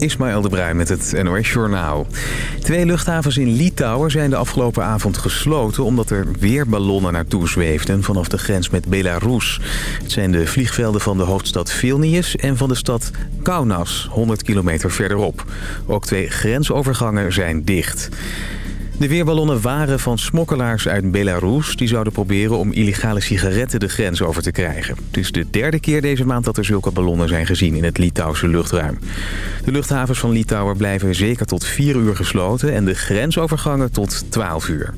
Ismaël de Bruin met het NOS Journaal. Twee luchthavens in Litouwen zijn de afgelopen avond gesloten... omdat er weer ballonnen naartoe zweefden vanaf de grens met Belarus. Het zijn de vliegvelden van de hoofdstad Vilnius en van de stad Kaunas, 100 kilometer verderop. Ook twee grensovergangen zijn dicht. De weerballonnen waren van smokkelaars uit Belarus. Die zouden proberen om illegale sigaretten de grens over te krijgen. Het is de derde keer deze maand dat er zulke ballonnen zijn gezien in het Litouwse luchtruim. De luchthavens van Litouwen blijven zeker tot 4 uur gesloten en de grensovergangen tot 12 uur.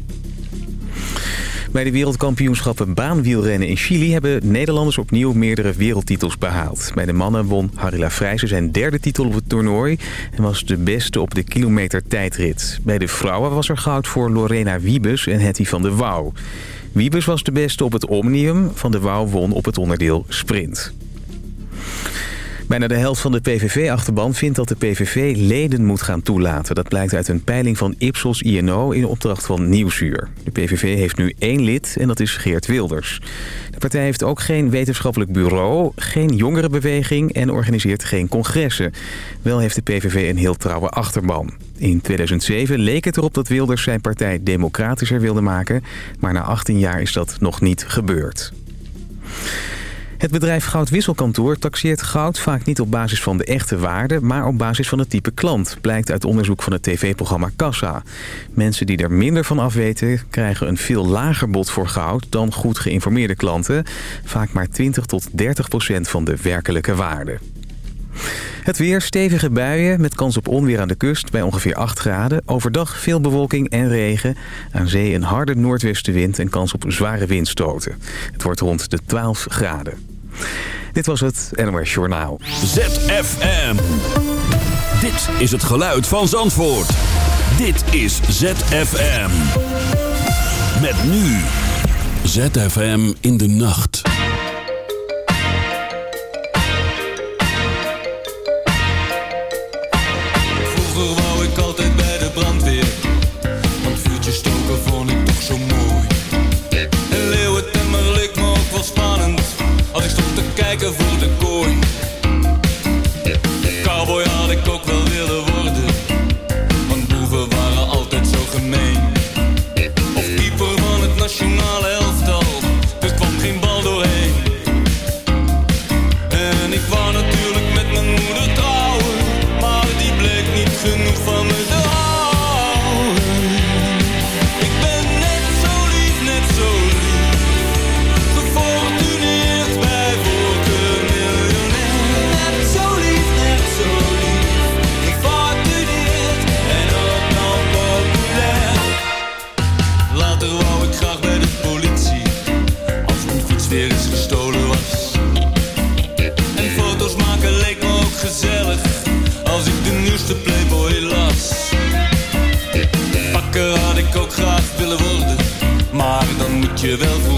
Bij de wereldkampioenschappen baanwielrennen in Chili... hebben Nederlanders opnieuw meerdere wereldtitels behaald. Bij de mannen won Harila Vrijsen zijn derde titel op het toernooi... en was de beste op de kilometer tijdrit. Bij de vrouwen was er goud voor Lorena Wiebes en Hetty van de Wouw. Wiebes was de beste op het Omnium, Van de Wouw won op het onderdeel Sprint. Bijna de helft van de PVV-achterban vindt dat de PVV leden moet gaan toelaten. Dat blijkt uit een peiling van Ipsos INO in opdracht van Nieuwsuur. De PVV heeft nu één lid en dat is Geert Wilders. De partij heeft ook geen wetenschappelijk bureau, geen jongerenbeweging en organiseert geen congressen. Wel heeft de PVV een heel trouwe achterban. In 2007 leek het erop dat Wilders zijn partij democratischer wilde maken... maar na 18 jaar is dat nog niet gebeurd. Het bedrijf Goudwisselkantoor taxeert goud vaak niet op basis van de echte waarde... maar op basis van het type klant, blijkt uit onderzoek van het tv-programma Kassa. Mensen die er minder van afweten krijgen een veel lager bod voor goud... dan goed geïnformeerde klanten, vaak maar 20 tot 30 procent van de werkelijke waarde. Het weer, stevige buien met kans op onweer aan de kust bij ongeveer 8 graden. Overdag veel bewolking en regen. Aan zee een harde noordwestenwind en kans op zware windstoten. Het wordt rond de 12 graden. Dit was het NOS Journaal. ZFM. Dit is het geluid van Zandvoort. Dit is ZFM. Met nu. ZFM in de nacht. Vroeger wou ik altijd bij de brandweer. Want vuurtjes stoken vond ik toch zo mooi. Je wel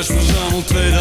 mas já não terá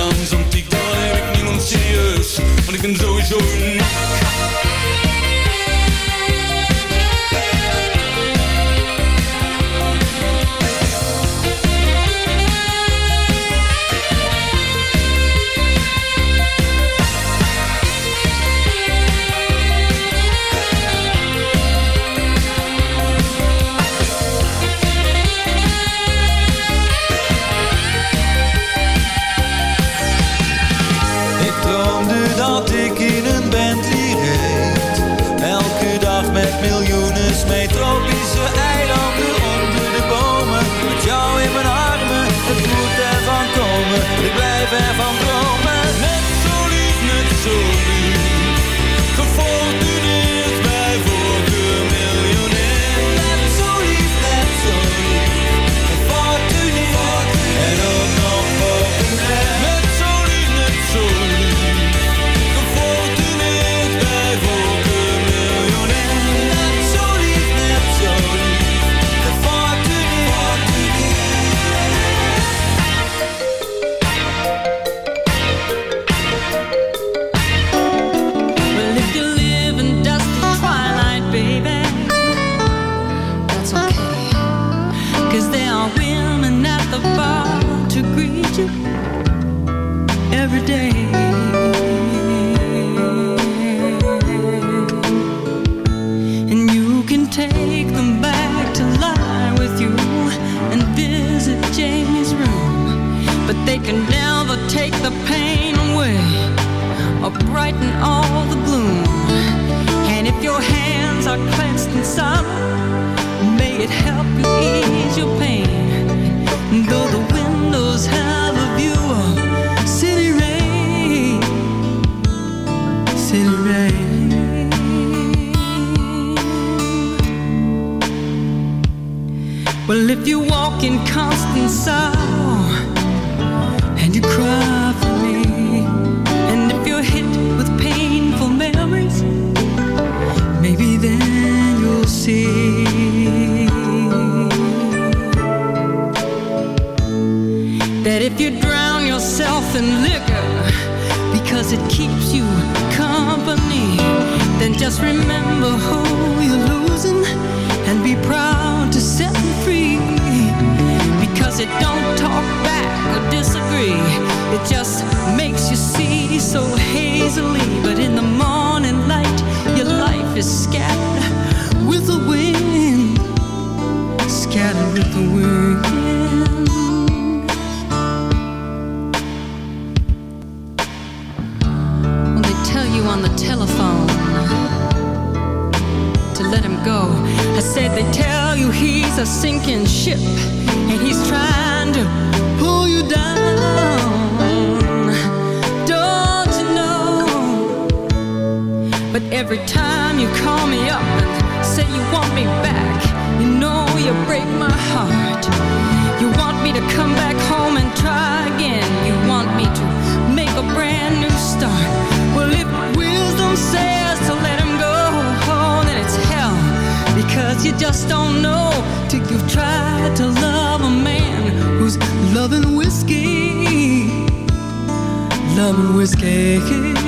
when we're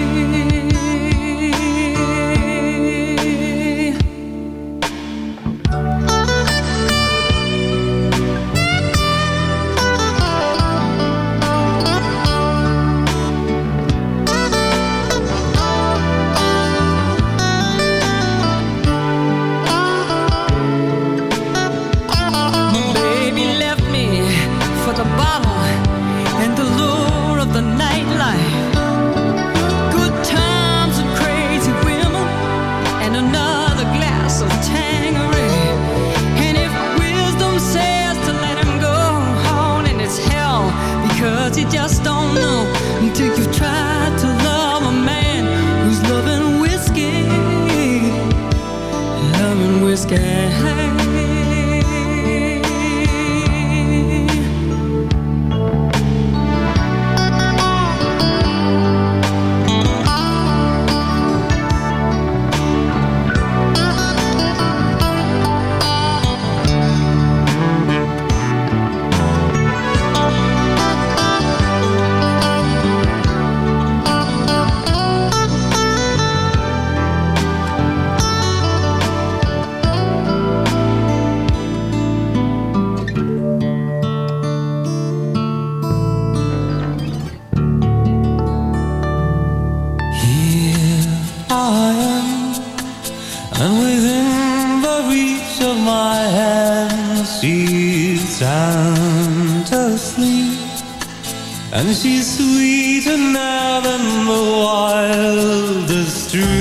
She's sound asleep And she's sweeter now than the wildest dream.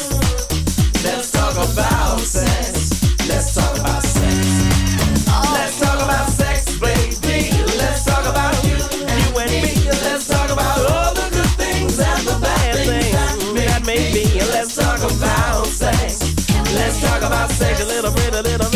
Sex a little bit, a little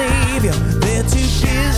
savior. They're too busy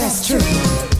that's true.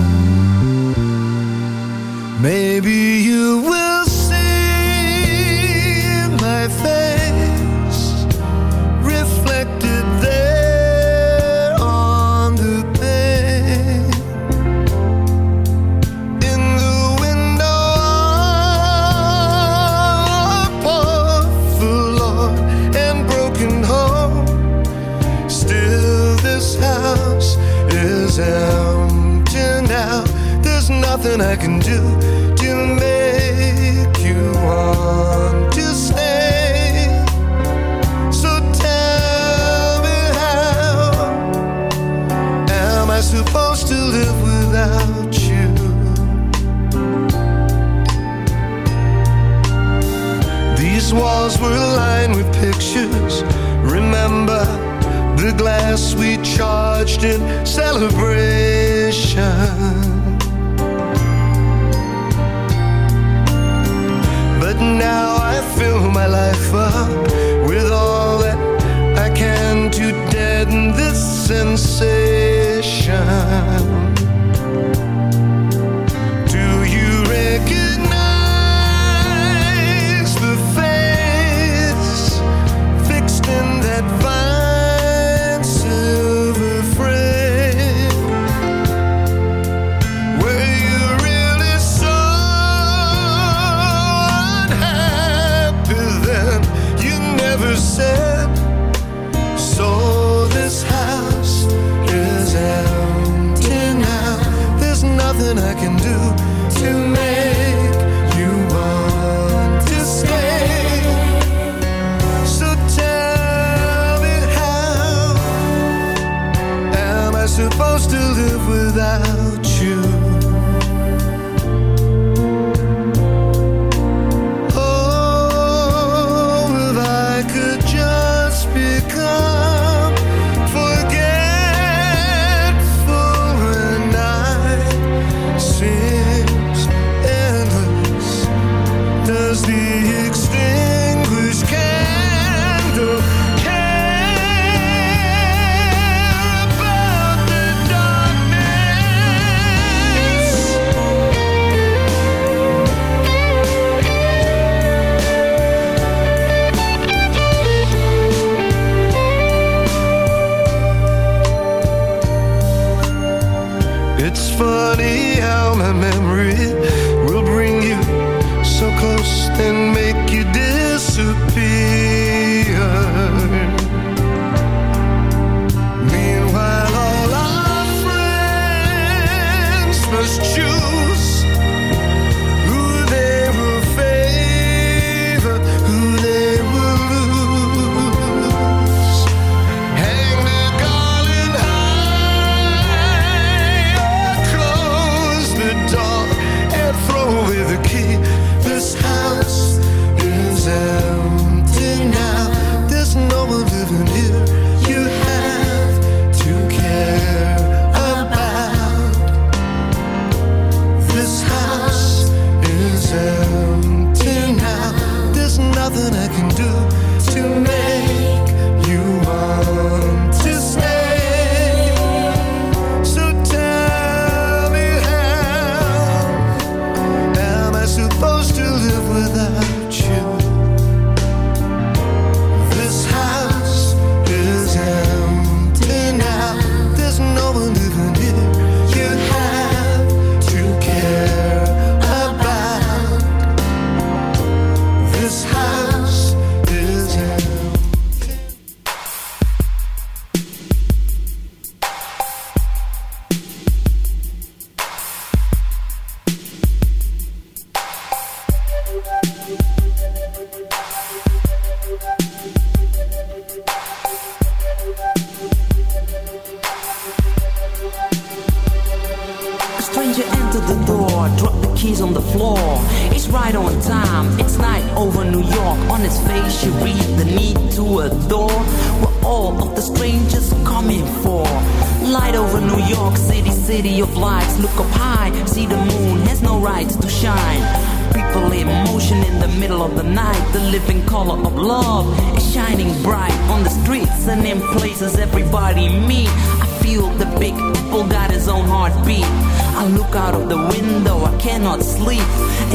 Cannot sleep.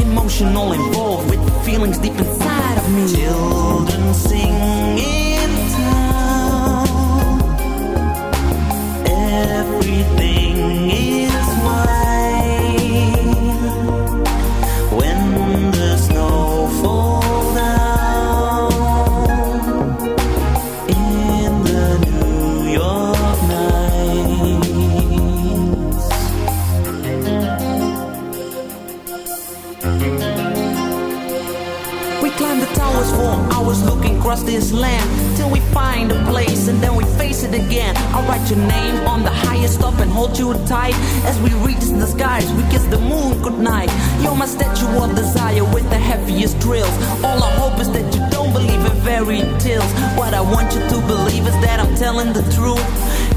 Emotional involved with feelings deep inside of me. Children sing in town. Everything is white this land till we find a place and then we face it again. I'll write your name on the highest up and hold you tight as we reach the skies. We kiss the moon goodnight. You're my statue of desire with the heaviest drills. All I hope is that you don't believe in fairy tales. What I want you to believe is that I'm telling the truth.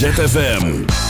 ZFM.